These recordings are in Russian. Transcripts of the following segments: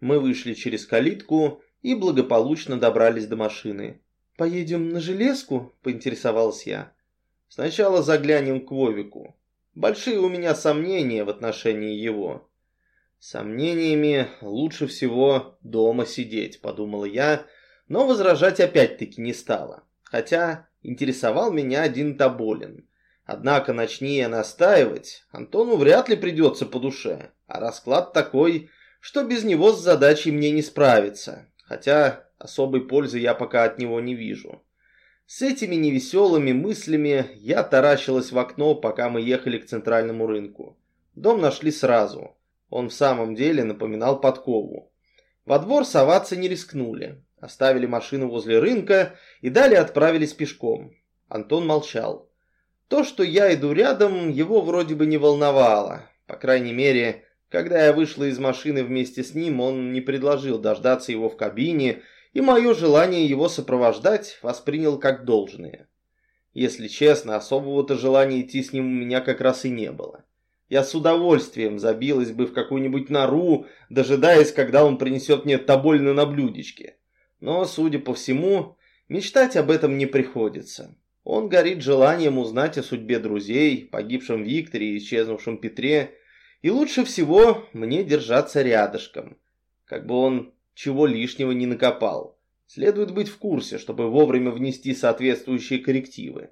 Мы вышли через калитку и благополучно добрались до машины. «Поедем на железку?» – поинтересовалась я. «Сначала заглянем к Вовику. Большие у меня сомнения в отношении его». «Сомнениями лучше всего дома сидеть», – подумала я, но возражать опять-таки не стала. Хотя интересовал меня один Тоболин. Однако, начни я настаивать, Антону вряд ли придется по душе, а расклад такой, что без него с задачей мне не справиться, хотя особой пользы я пока от него не вижу. С этими невеселыми мыслями я таращилась в окно, пока мы ехали к центральному рынку. Дом нашли сразу. Он в самом деле напоминал подкову. Во двор соваться не рискнули. Оставили машину возле рынка и далее отправились пешком. Антон молчал. То, что я иду рядом, его вроде бы не волновало. По крайней мере, когда я вышла из машины вместе с ним, он не предложил дождаться его в кабине, и мое желание его сопровождать воспринял как должное. Если честно, особого-то желания идти с ним у меня как раз и не было. Я с удовольствием забилась бы в какую-нибудь нору, дожидаясь, когда он принесет мне тобольно на блюдечке. Но, судя по всему, мечтать об этом не приходится. Он горит желанием узнать о судьбе друзей, погибшем Викторе и исчезнувшем Петре, и лучше всего мне держаться рядышком, как бы он чего лишнего не накопал. Следует быть в курсе, чтобы вовремя внести соответствующие коррективы.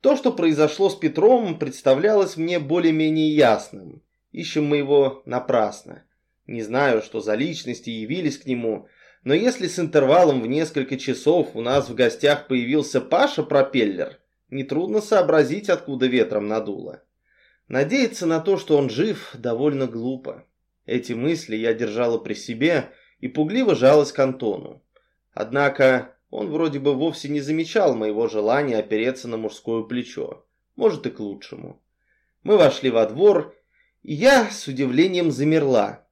То, что произошло с Петром, представлялось мне более-менее ясным. Ищем мы его напрасно. Не знаю, что за личности явились к нему, но если с интервалом в несколько часов у нас в гостях появился Паша Пропеллер, нетрудно сообразить, откуда ветром надуло. Надеяться на то, что он жив, довольно глупо. Эти мысли я держала при себе и пугливо жалась к Антону. Однако он вроде бы вовсе не замечал моего желания опереться на мужское плечо. Может и к лучшему. Мы вошли во двор, и я с удивлением замерла.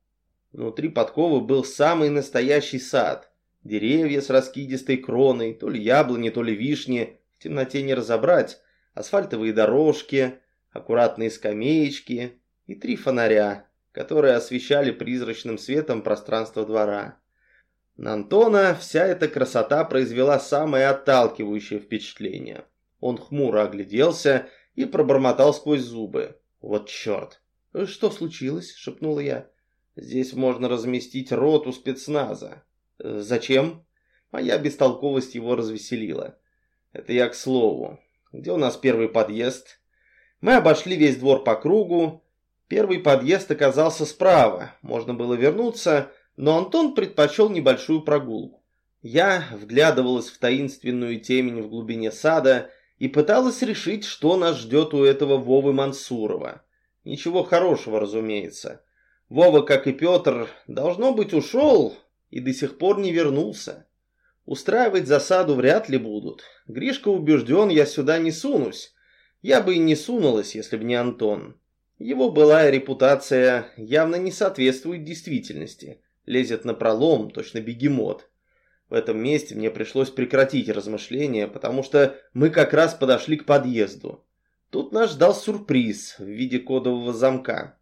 Внутри подковы был самый настоящий сад. Деревья с раскидистой кроной, то ли яблони, то ли вишни, в темноте не разобрать, асфальтовые дорожки, аккуратные скамеечки и три фонаря, которые освещали призрачным светом пространство двора. На Антона вся эта красота произвела самое отталкивающее впечатление. Он хмуро огляделся и пробормотал сквозь зубы. «Вот черт!» «Что случилось?» – шепнула я. Здесь можно разместить роту спецназа. Зачем? Моя бестолковость его развеселила. Это я к слову. Где у нас первый подъезд? Мы обошли весь двор по кругу. Первый подъезд оказался справа. Можно было вернуться, но Антон предпочел небольшую прогулку. Я вглядывалась в таинственную темень в глубине сада и пыталась решить, что нас ждет у этого Вовы Мансурова. Ничего хорошего, разумеется. Вова, как и Петр, должно быть, ушел и до сих пор не вернулся. Устраивать засаду вряд ли будут. Гришка убежден, я сюда не сунусь. Я бы и не сунулась, если бы не Антон. Его былая репутация явно не соответствует действительности. Лезет на пролом, точно бегемот. В этом месте мне пришлось прекратить размышления, потому что мы как раз подошли к подъезду. Тут нас ждал сюрприз в виде кодового замка.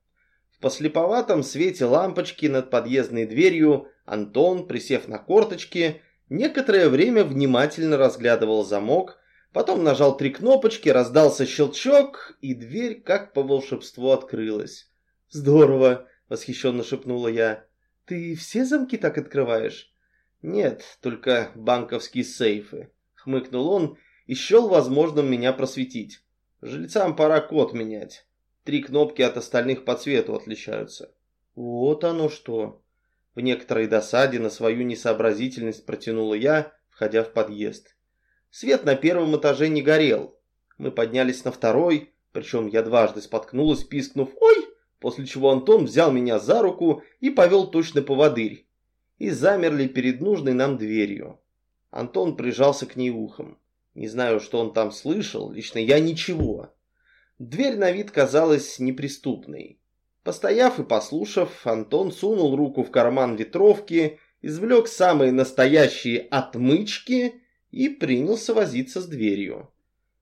В послеповатом свете лампочки над подъездной дверью Антон, присев на корточки, некоторое время внимательно разглядывал замок, потом нажал три кнопочки, раздался щелчок, и дверь, как по волшебству, открылась. «Здорово!» — восхищенно шепнула я. «Ты все замки так открываешь?» «Нет, только банковские сейфы», — хмыкнул он и счел возможным меня просветить. «Жильцам пора код менять». Три кнопки от остальных по цвету отличаются. Вот оно что. В некоторой досаде на свою несообразительность протянула я, входя в подъезд. Свет на первом этаже не горел. Мы поднялись на второй, причем я дважды споткнулась, пискнув «Ой!», после чего Антон взял меня за руку и повел точно по водырь. И замерли перед нужной нам дверью. Антон прижался к ней ухом. Не знаю, что он там слышал, лично я ничего. Дверь на вид казалась неприступной. Постояв и послушав, Антон сунул руку в карман ветровки, извлек самые настоящие отмычки и принялся возиться с дверью.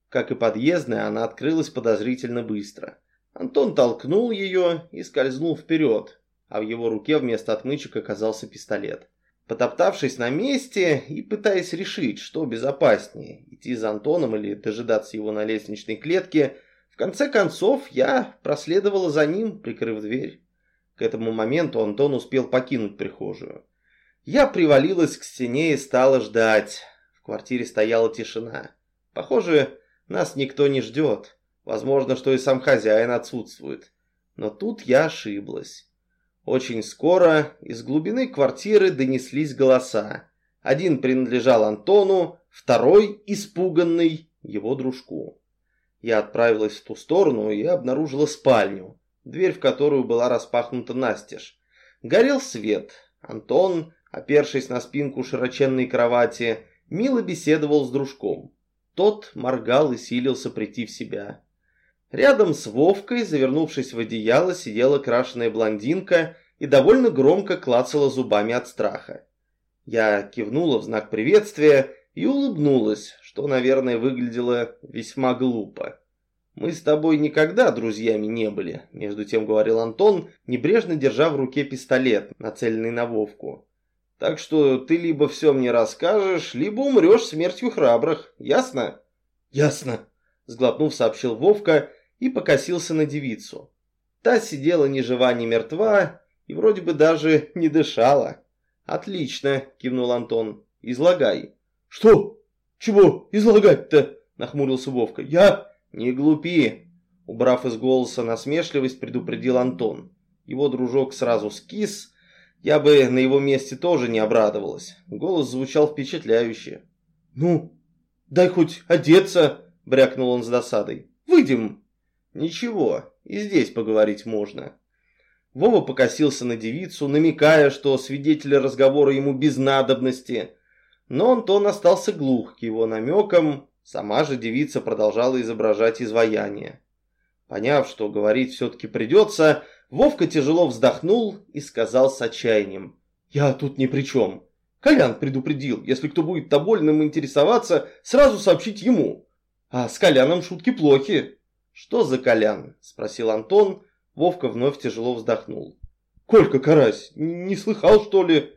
Как и подъездная, она открылась подозрительно быстро. Антон толкнул ее и скользнул вперед. а в его руке вместо отмычек оказался пистолет. Потоптавшись на месте и пытаясь решить, что безопаснее, идти за Антоном или дожидаться его на лестничной клетке, в конце концов я проследовала за ним, прикрыв дверь. К этому моменту Антон успел покинуть прихожую. Я привалилась к стене и стала ждать. Квартире стояла тишина. Похоже, нас никто не ждет. Возможно, что и сам хозяин отсутствует. Но тут я ошиблась. Очень скоро из глубины квартиры донеслись голоса. Один принадлежал Антону, второй, испуганный, его дружку. Я отправилась в ту сторону и обнаружила спальню, дверь в которую была распахнута настежь. Горел свет. Антон, опершись на спинку широченной кровати, мило беседовал с дружком. Тот моргал и силился прийти в себя. Рядом с Вовкой, завернувшись в одеяло, сидела крашеная блондинка и довольно громко клацала зубами от страха. Я кивнула в знак приветствия и улыбнулась, что, наверное, выглядело весьма глупо. «Мы с тобой никогда друзьями не были», – между тем говорил Антон, небрежно держа в руке пистолет, нацеленный на Вовку. «Так что ты либо все мне расскажешь, либо умрешь смертью храбрых, ясно?» «Ясно», – сглотнув, сообщил Вовка и покосился на девицу. Та сидела ни жива, ни мертва и вроде бы даже не дышала. «Отлично», – кивнул Антон. «Излагай». «Что? Чего излагать-то?» – нахмурился Вовка. «Я...» «Не глупи!» – убрав из голоса насмешливость, предупредил Антон. Его дружок сразу скис. Я бы на его месте тоже не обрадовалась. Голос звучал впечатляюще. «Ну, дай хоть одеться!» – брякнул он с досадой. «Выйдем!» Ничего, и здесь поговорить можно. Вова покосился на девицу, намекая, что свидетели разговора ему без надобности. Но Антон остался глух к его намекам, сама же девица продолжала изображать изваяние. Поняв, что говорить все-таки придется, Вовка тяжело вздохнул и сказал с отчаянием. «Я тут ни при чем. Колян предупредил, если кто будет Тобольным интересоваться, сразу сообщить ему. А с Коляном шутки плохи». «Что за Колян?» – спросил Антон. Вовка вновь тяжело вздохнул. «Колька Карась, не слыхал, что ли?»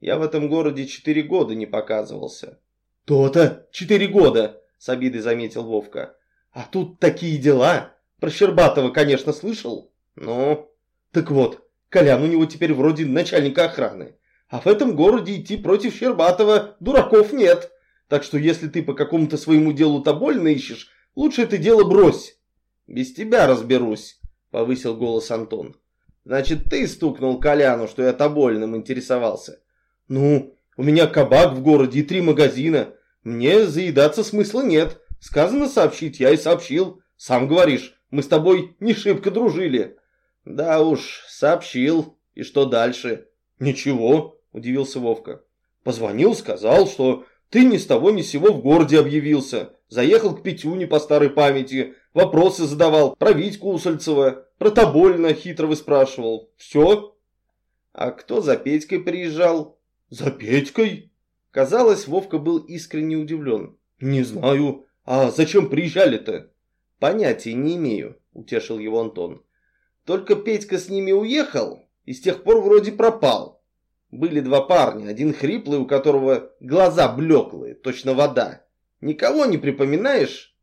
«Я в этом городе четыре года не показывался». «То-то, четыре года!» – с обидой заметил Вовка. «А тут такие дела! Про Щербатова, конечно, слышал?» «Ну?» «Так вот, Колян у него теперь вроде начальника охраны. А в этом городе идти против Щербатова дураков нет. Так что если ты по какому-то своему делу тобольно ищешь, лучше это дело брось». «Без тебя разберусь», — повысил голос Антон. «Значит, ты стукнул Коляну, что я тобольным интересовался?» «Ну, у меня кабак в городе и три магазина. Мне заедаться смысла нет. Сказано сообщить, я и сообщил. Сам говоришь, мы с тобой не шибко дружили». «Да уж, сообщил. И что дальше?» «Ничего», — удивился Вовка. «Позвонил, сказал, что ты ни с того ни сего в городе объявился. Заехал к Петюне по старой памяти, вопросы задавал про Витьку Усольцева, про Тобольна хитро выспрашивал. Все. А кто за Петькой приезжал? За Петькой? Казалось, Вовка был искренне удивлен. Не знаю. А зачем приезжали-то? Понятия не имею, утешил его Антон. Только Петька с ними уехал и с тех пор вроде пропал. Были два парня, один хриплый, у которого глаза блеклые, точно вода. Никого не припоминаешь?»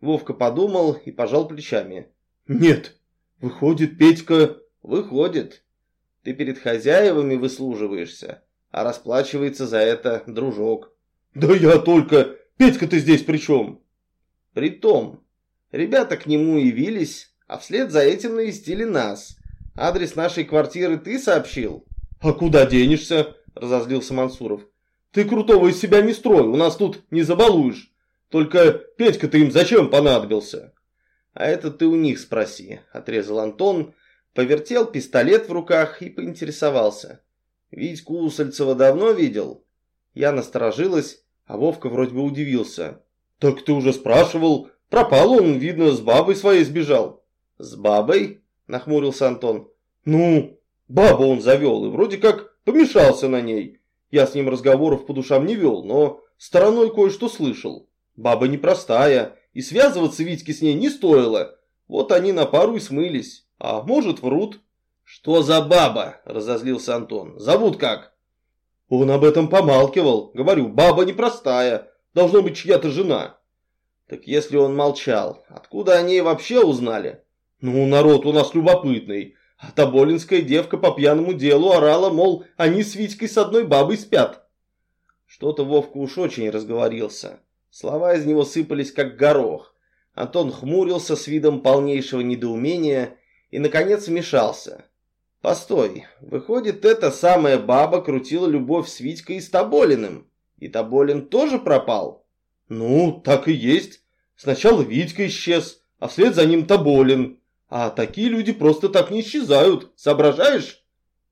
Вовка подумал и пожал плечами. «Нет, выходит, Петька...» «Выходит. Ты перед хозяевами выслуживаешься, а расплачивается за это дружок». «Да я только... Петька-то здесь при чем?» «Притом, ребята к нему явились, а вслед за этим навестили нас. Адрес нашей квартиры ты сообщил?» «А куда денешься?» – разозлился Мансуров. Ты крутого из себя не строй, у нас тут не забалуешь. Только Петька-то им зачем понадобился? А это ты у них спроси, отрезал Антон, повертел пистолет в руках и поинтересовался. Витьку Усольцева давно видел? Я насторожилась, а Вовка вроде бы удивился. Так ты уже спрашивал, пропал он, видно, с бабой своей сбежал. С бабой? Нахмурился Антон. Ну, бабу он завел и вроде как помешался на ней. Я с ним разговоров по душам не вел, но стороной кое-что слышал. Баба непростая, и связываться Витьке с ней не стоило. Вот они на пару и смылись. А может врут. «Что за баба?» – разозлился Антон. «Зовут как?» Он об этом помалкивал. Говорю, баба непростая. Должно быть чья-то жена. Так если он молчал, откуда они вообще узнали? Ну, народ у нас любопытный. А Тоболинская девка по пьяному делу орала, мол, они с Витькой с одной бабой спят. Что-то Вовка уж очень разговорился. Слова из него сыпались, как горох. Антон хмурился с видом полнейшего недоумения и, наконец, вмешался. Постой, выходит, эта самая баба крутила любовь с Витькой и с Тоболиным. И Тоболин тоже пропал? Ну, так и есть. Сначала Витька исчез, а вслед за ним Тоболин. А такие люди просто так не исчезают, соображаешь?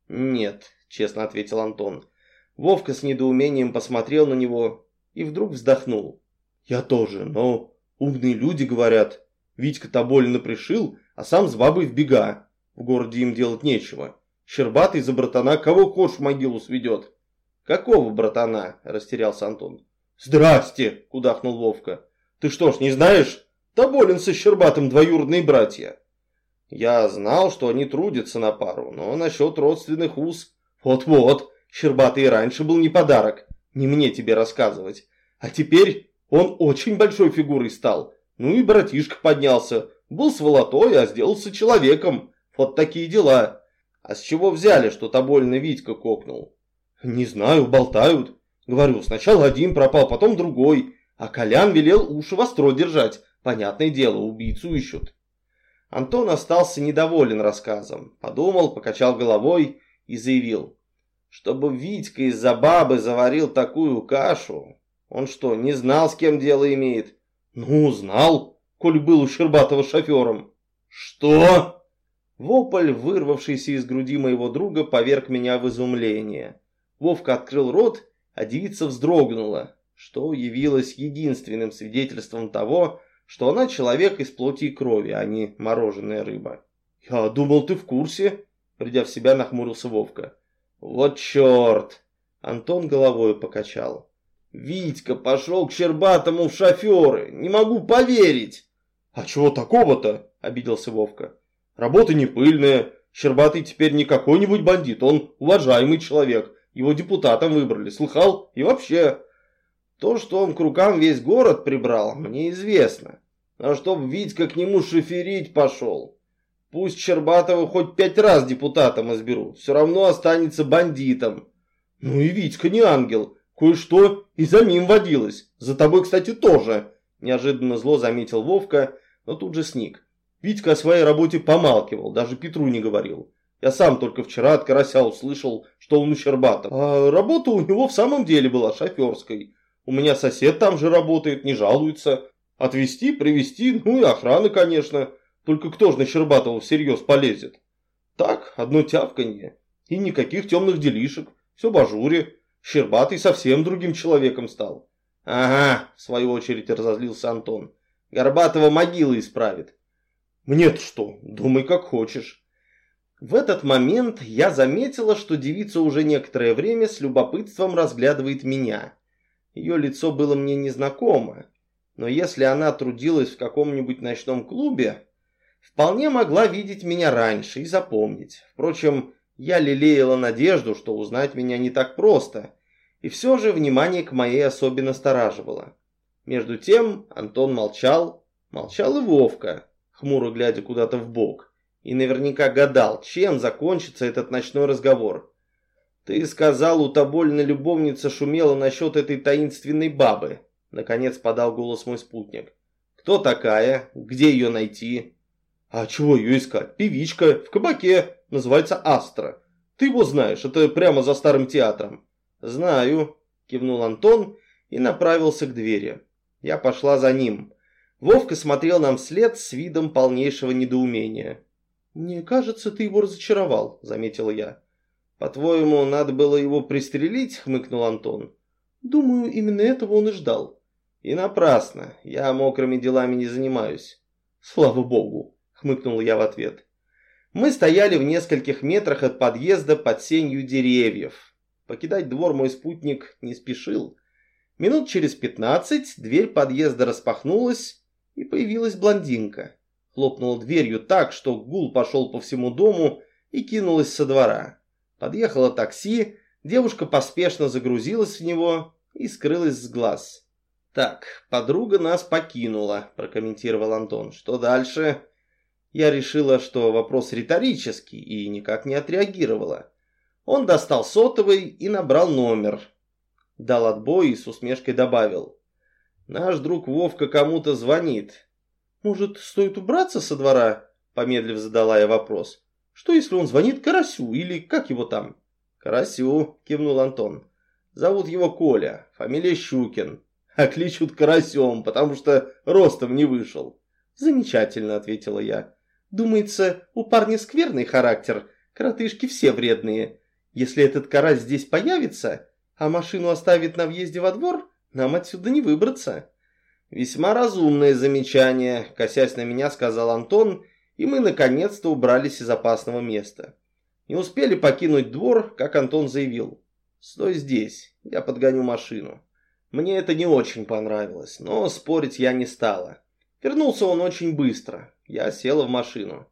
Нет, честно ответил Антон. Вовка с недоумением посмотрел на него и вдруг вздохнул. Я тоже, но умные люди говорят, Витька Тоболина пришил, а сам с бабой в бега. В городе им делать нечего. Щербатый за братана кого хочешь в могилу сведет. Какого братана? Растерялся Антон. Здрасте, кудахнул Вовка. Ты что ж, не знаешь? Тоболин со Щербатым двоюродные братья. Я знал, что они трудятся на пару, но насчет родственных уз... Вот-вот, Щербатый раньше был не подарок. Не мне тебе рассказывать. А теперь он очень большой фигурой стал. Ну и братишка поднялся. Был сволотой, а сделался человеком. Вот такие дела. А с чего взяли, что Тобольный Витька кокнул? Не знаю, болтают. Говорю, сначала один пропал, потом другой. А Колян велел уши востро держать. Понятное дело, убийцу ищут. Антон остался недоволен рассказом. Подумал, покачал головой и заявил. Чтобы Витька из-за бабы заварил такую кашу. Он что, не знал, с кем дело имеет? Ну, знал, коль был у Щербатова шофером. Что? Вопль, вырвавшийся из груди моего друга, поверг меня в изумление. Вовка открыл рот, а девица вздрогнула, что явилось единственным свидетельством того, что она человек из плоти и крови, а не мороженая рыба. «Я думал, ты в курсе?» Придя в себя, нахмурился Вовка. «Вот черт!» Антон головой покачал. «Витька пошел к Щербатому в шоферы! Не могу поверить!» «А чего такого-то?» – обиделся Вовка. Работа не пыльная. Щербатый теперь не какой-нибудь бандит, он уважаемый человек. Его депутатом выбрали, слыхал? И вообще... То, что он к рукам весь город прибрал, мне известно. А чтоб Витька к нему шоферить пошел. Пусть Щербатова хоть пять раз депутатом изберут, все равно останется бандитом. Ну и Витька не ангел, кое-что и за ним водилось. За тобой, кстати, тоже. Неожиданно зло заметил Вовка, но тут же сник. Витька о своей работе помалкивал, даже Петру не говорил. Я сам только вчера от Карася услышал, что он у Щербатов. А работа у него в самом деле была шоферской. У меня сосед там же работает, не жалуется. Отвезти, привезти, ну и охрана, конечно. Только кто же на Щербатова всерьез полезет? Так, одно тявканье. И никаких темных делишек. Все в ажуре. Щербатый совсем другим человеком стал. Ага, в свою очередь разозлился Антон. Горбатова могила исправит. Мне-то что? Думай, как хочешь. В этот момент я заметила, что девица уже некоторое время с любопытством разглядывает меня. Ее лицо было мне незнакомо, но если она трудилась в каком-нибудь ночном клубе, вполне могла видеть меня раньше и запомнить. Впрочем, я лелеяла надежду, что узнать меня не так просто, и все же внимание к моей особе настораживало. Между тем Антон молчал, молчал и Вовка хмуро глядя куда-то в бок, и наверняка гадал, чем закончится этот ночной разговор. «Ты сказал, у Тобольной любовница шумела насчет этой таинственной бабы», наконец подал голос мой спутник. «Кто такая? Где ее найти?» «А чего ее искать? Певичка, в кабаке, называется Астра. Ты его знаешь, это прямо за старым театром». «Знаю», кивнул Антон и направился к двери. Я пошла за ним. Вовка смотрел нам вслед с видом полнейшего недоумения. «Мне кажется, ты его разочаровал», — заметил я. «По-твоему, надо было его пристрелить?» — хмыкнул Антон. «Думаю, именно этого он и ждал». «И напрасно. Я мокрыми делами не занимаюсь». «Слава богу!» — хмыкнул я в ответ. Мы стояли в нескольких метрах от подъезда под сенью деревьев. Покидать двор мой спутник не спешил. Минут через пятнадцать дверь подъезда распахнулась, и появилась блондинка. Хлопнула дверью так, что гул пошел по всему дому, и кинулась со двора. Подъехало такси, девушка поспешно загрузилась в него и скрылась с глаз. «Так, подруга нас покинула», – прокомментировал Антон. «Что дальше?» Я решила, что вопрос риторический и никак не отреагировала. Он достал сотовый и набрал номер. Дал отбой и с усмешкой добавил. «Наш друг Вовка кому-то звонит. Может, стоит убраться со двора?» Помедлив задала я вопрос. «Что, если он звонит Карасю или как его там?» «Карасю», кивнул Антон. «Зовут его Коля, фамилия Щукин, а кличут Карасем, потому что ростом не вышел». «Замечательно», — ответила я. «Думается, у парня скверный характер, коротышки все вредные. Если этот карась здесь появится, а машину оставит на въезде во двор, нам отсюда не выбраться». «Весьма разумное замечание», — косясь на меня, сказал Антон, и мы наконец-то убрались из опасного места. Не успели покинуть двор, как Антон заявил. «Стой здесь, я подгоню машину». Мне это не очень понравилось, но спорить я не стала. Вернулся он очень быстро. Я села в машину.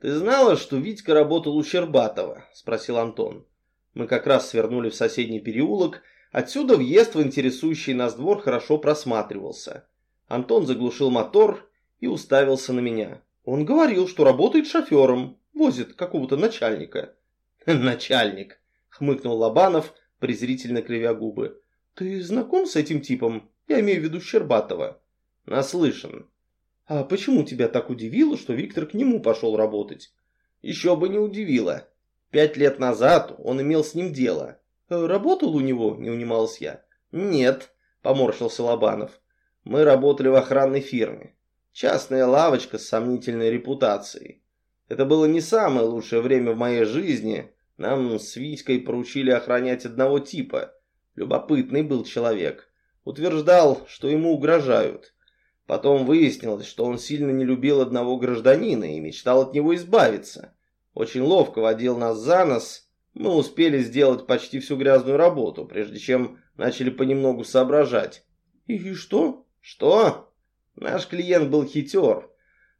«Ты знала, что Витька работал у Щербатова?» – спросил Антон. Мы как раз свернули в соседний переулок. Отсюда въезд в интересующий нас двор хорошо просматривался. Антон заглушил мотор и уставился на меня. Он говорил, что работает шофером, возит какого-то начальника. «Начальник», — хмыкнул Лобанов, презрительно кривя губы. «Ты знаком с этим типом? Я имею в виду Щербатова». «Наслышан». «А почему тебя так удивило, что Виктор к нему пошел работать?» «Еще бы не удивило. Пять лет назад он имел с ним дело. «Э, «Работал у него?» – не унимался я. «Нет», – поморщился Лобанов. «Мы работали в охранной фирме. Частная лавочка с сомнительной репутацией. Это было не самое лучшее время в моей жизни. Нам с Витькой поручили охранять одного типа. Любопытный был человек. Утверждал, что ему угрожают. Потом выяснилось, что он сильно не любил одного гражданина и мечтал от него избавиться. Очень ловко водил нас за нос. Мы успели сделать почти всю грязную работу, прежде чем начали понемногу соображать. И что? Что? Наш клиент был хитер,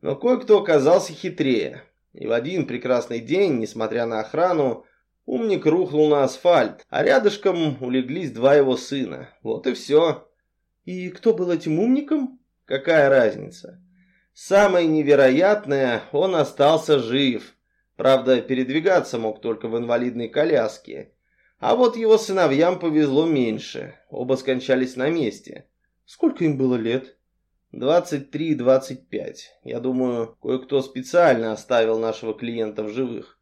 но кое-кто оказался хитрее. И в один прекрасный день, несмотря на охрану, умник рухнул на асфальт, а рядышком улеглись два его сына. Вот и все. И кто был этим умником? Какая разница? Самое невероятное, он остался жив. Правда, передвигаться мог только в инвалидной коляске. А вот его сыновьям повезло меньше. Оба скончались на месте. Сколько им было лет? 23-25. Я думаю, кое-кто специально оставил нашего клиента в живых.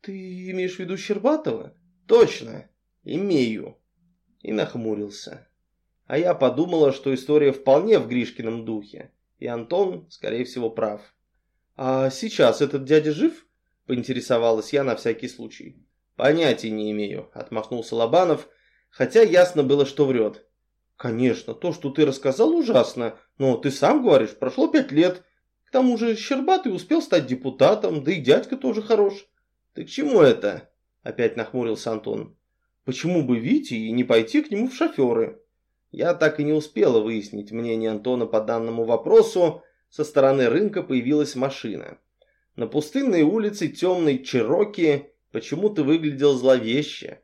Ты имеешь в виду Щербатова? Точно. Имею. И нахмурился. А я подумала, что история вполне в Гришкином духе. И Антон, скорее всего, прав. А сейчас этот дядя жив? поинтересовалась я на всякий случай. «Понятия не имею», — отмахнулся Лобанов, хотя ясно было, что врет. «Конечно, то, что ты рассказал, ужасно, но ты сам говоришь, прошло пять лет. К тому же Щербатый успел стать депутатом, да и дядька тоже хорош». «Ты к чему это?» — опять нахмурился Антон. «Почему бы Вите и не пойти к нему в шоферы?» Я так и не успела выяснить мнение Антона по данному вопросу. Со стороны рынка появилась машина. На пустынной улице темный Чероки почему-то выглядел зловеще.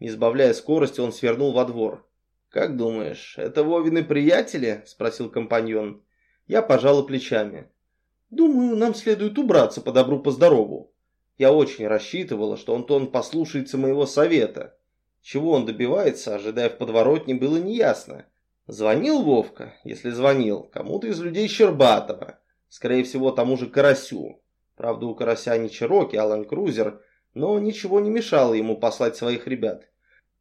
Не сбавляя скорости, он свернул во двор. «Как думаешь, это Вовины приятели?» – спросил компаньон. Я пожала плечами. «Думаю, нам следует убраться по добру, по здорову». Я очень рассчитывала, что Антон послушается моего совета. Чего он добивается, ожидая в подворотне, было неясно. Звонил Вовка, если звонил, кому-то из людей Щербатова, скорее всего, тому же Карасю. Правда, у Карася не Чироки, а Крузер, но ничего не мешало ему послать своих ребят.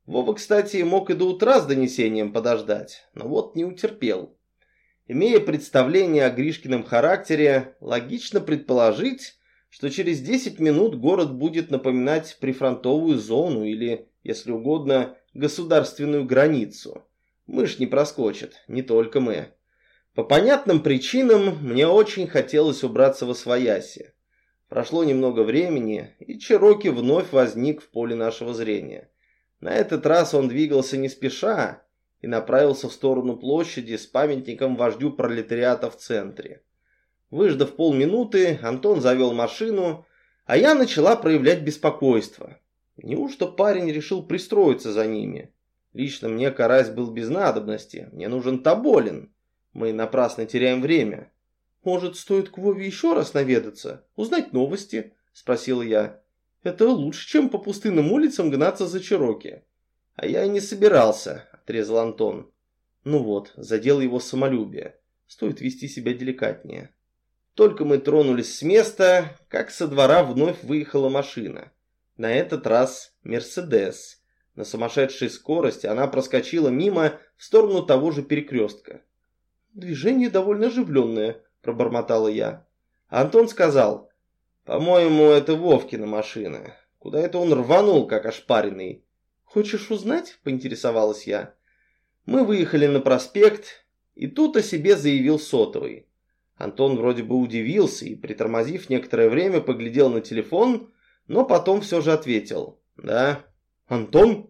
Вова, кстати, мог и до утра с донесением подождать, но вот не утерпел. Имея представление о Гришкином характере, логично предположить, что через 10 минут город будет напоминать прифронтовую зону или, если угодно, государственную границу. Мышь не проскочит, не только мы. По понятным причинам мне очень хотелось убраться во свояси. Прошло немного времени, и Чироки вновь возник в поле нашего зрения. На этот раз он двигался не спеша и направился в сторону площади с памятником вождю пролетариата в центре. Выждав полминуты, Антон завел машину, А я начала проявлять беспокойство. Неужто парень решил пристроиться за ними? Лично мне карась был без надобности. Мне нужен Тоболин. Мы напрасно теряем время. Может, стоит к Вове еще раз наведаться? Узнать новости? Спросила я. Это лучше, чем по пустынным улицам гнаться за Чироки. А я и не собирался, отрезал Антон. Ну вот, задел его самолюбие. Стоит вести себя деликатнее. Только мы тронулись с места, как со двора вновь выехала машина. На этот раз «Мерседес». На сумасшедшей скорости она проскочила мимо в сторону того же перекрестка. «Движение довольно оживленное», – пробормотала я. Антон сказал, «По-моему, это Вовкина машина. Куда это он рванул, как ошпаренный?» «Хочешь узнать?» – поинтересовалась я. Мы выехали на проспект, и тут о себе заявил сотовый. Антон вроде бы удивился и, притормозив некоторое время, поглядел на телефон, но потом все же ответил. «Да, Антон?»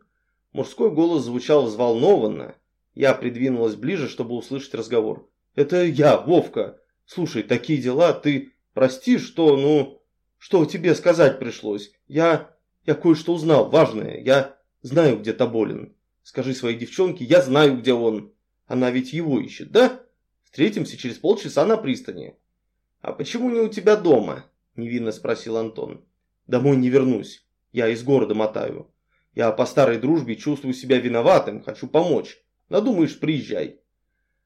Мужской голос звучал взволнованно. Я придвинулась ближе, чтобы услышать разговор. «Это я, Вовка. Слушай, такие дела, ты прости, что, ну, что тебе сказать пришлось. Я, я кое-что узнал, важное. Я знаю, где Тоболин. Скажи своей девчонке, я знаю, где он. Она ведь его ищет, да? Встретимся через полчаса на пристани». «А почему не у тебя дома?» – невинно спросил Антон. «Домой не вернусь. Я из города мотаю. Я по старой дружбе чувствую себя виноватым, хочу помочь. Надумаешь, приезжай.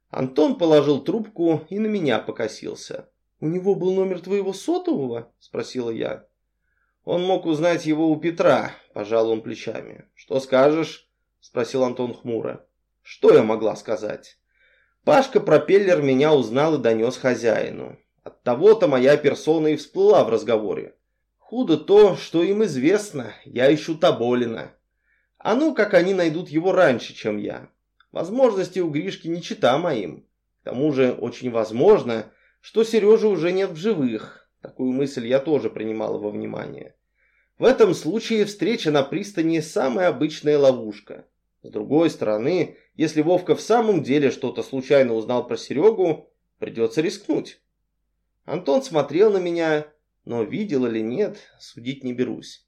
Антон положил трубку и на меня покосился. «У него был номер твоего сотового?» – спросила я. «Он мог узнать его у Петра», – пожал он плечами. «Что скажешь?» – спросил Антон хмуро. «Что я могла сказать?» Пашка Пропеллер меня узнал и донес хозяину. От того-то моя персона и всплыла в разговоре. Худо то, что им известно, я ищу Тоболина. А ну, как они найдут его раньше, чем я. Возможности у Гришки не чита моим. К тому же очень возможно, что Сережи уже нет в живых. Такую мысль я тоже принимала во внимание. В этом случае встреча на пристани самая обычная ловушка. С другой стороны, если Вовка в самом деле что-то случайно узнал про Серегу, придется рискнуть. Антон смотрел на меня, но видел или нет, судить не берусь.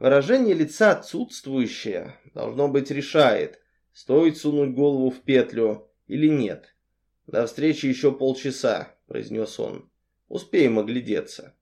Выражение лица отсутствующее, должно быть, решает, стоит сунуть голову в петлю или нет. «До встречи еще полчаса», – произнес он. «Успеем оглядеться».